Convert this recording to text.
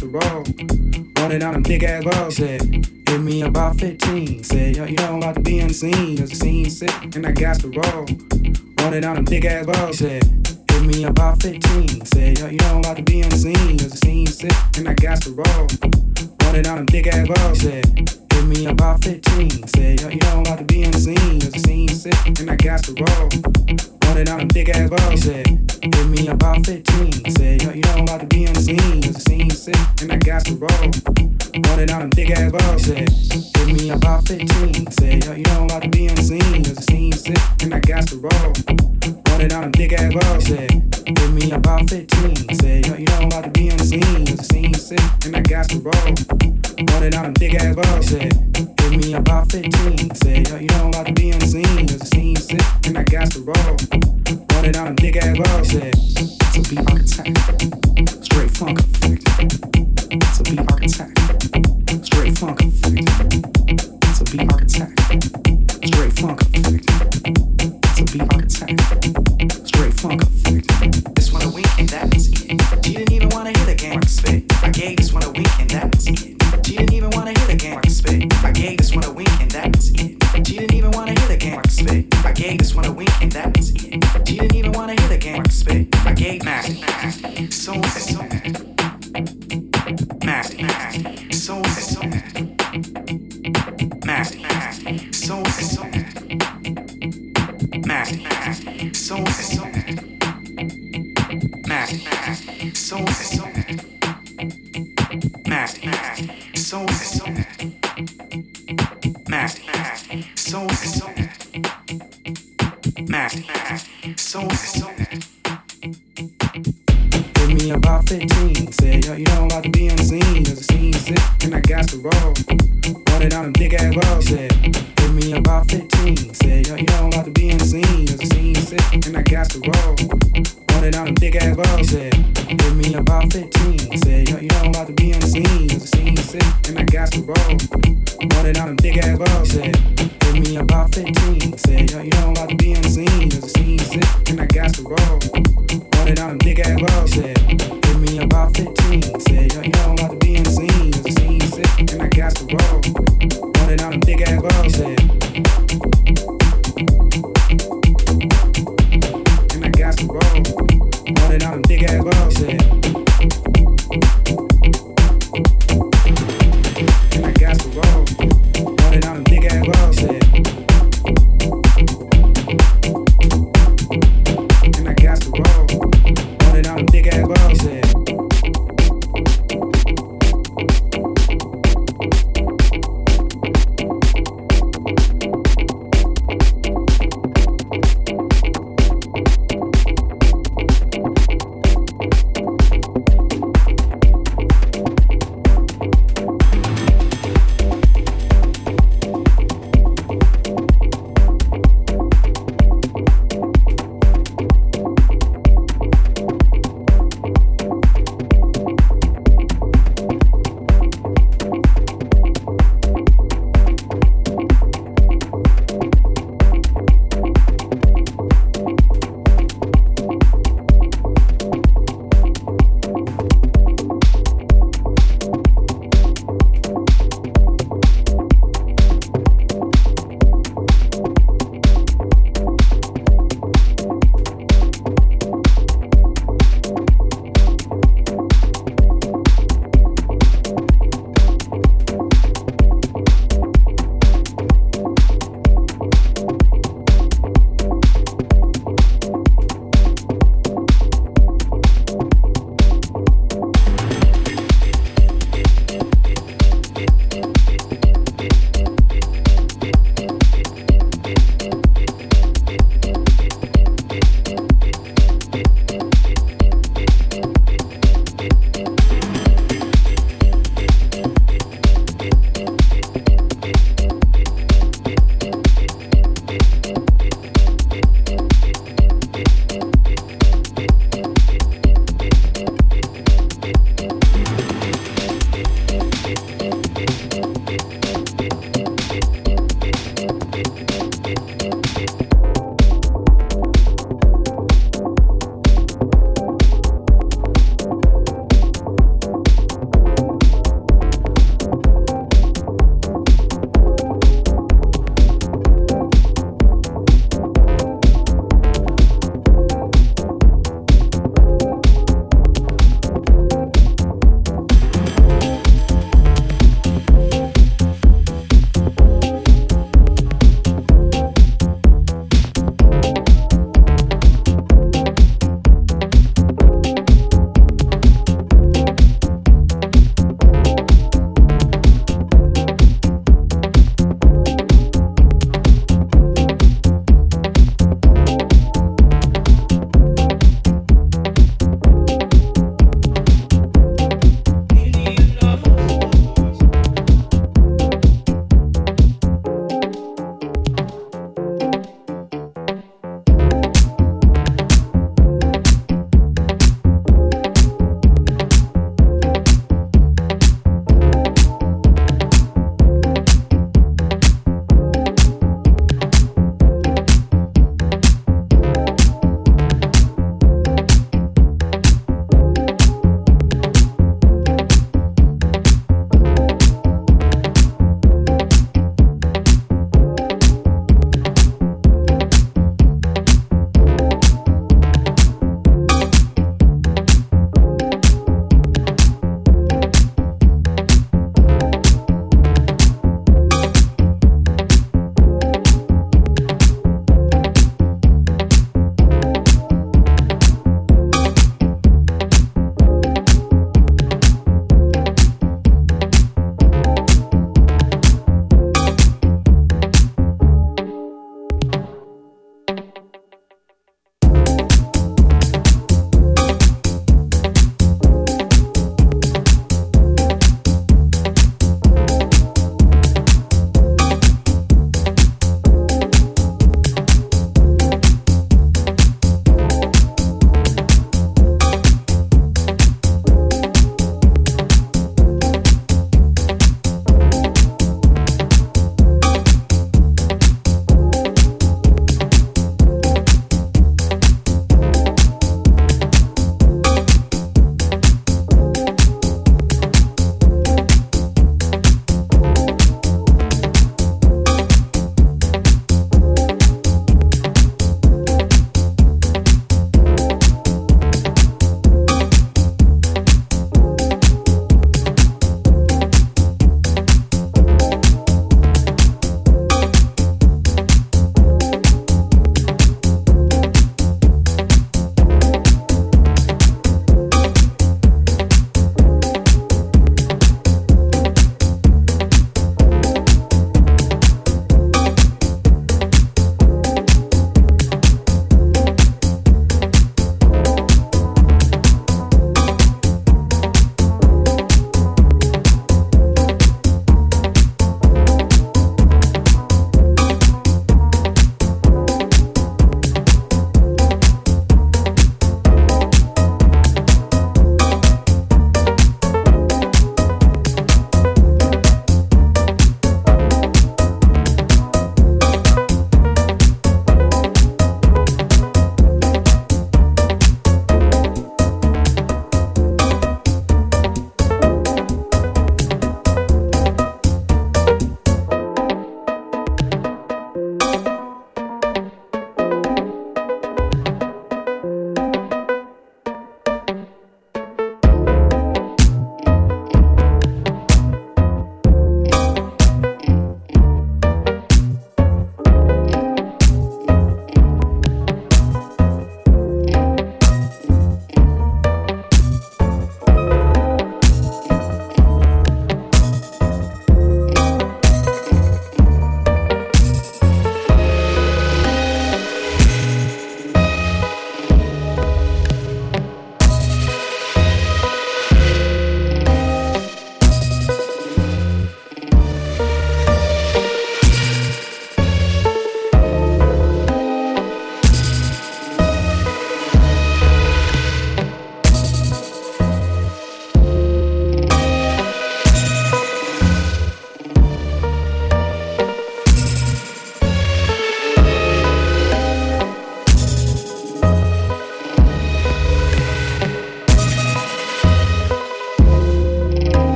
roll. Running on them big ass balls. Said, hit me about 15. Said, yo, you know I'm about to be the scene. Cause the scene sick and I got to roll. Running on them big ass balls. Said, hit me about 15. Said, yo, you know I'm about to be the scene. Cause the scene sick and I got to roll. Running on them big ass balls. Said, Give me about 15. Said, yo, you know I'm about to be the scene. Cause the scene sick and I got to roll. Running out a big ass ball. Said, give me about 15. Said, yo, you know I'm about to be in the scene. Cause the scene sick and I got to roll. Running out a big ass ball. Say, give me about 15. Say, yo, you know I'm about to be in the scene. Cause the scene sick and I got to roll. Running out a big ass ball. Say, give me about 15. Say, yo, you know I'm about to be in the scene. Cause the scene sick and I got to roll. Running out a big ass ball, said, give me about 15. Said, yo, you know I'm about to be on the scene. Cause the scene sick and I got to roll. Running out a big ass ball, said, to be architect. Straight funk effect. To be architect. Straight funk effect. To be architect. Straight funk effect. Just wanna wink and that is it. She didn't even wanna hear the game. I gave mine. So, so, so.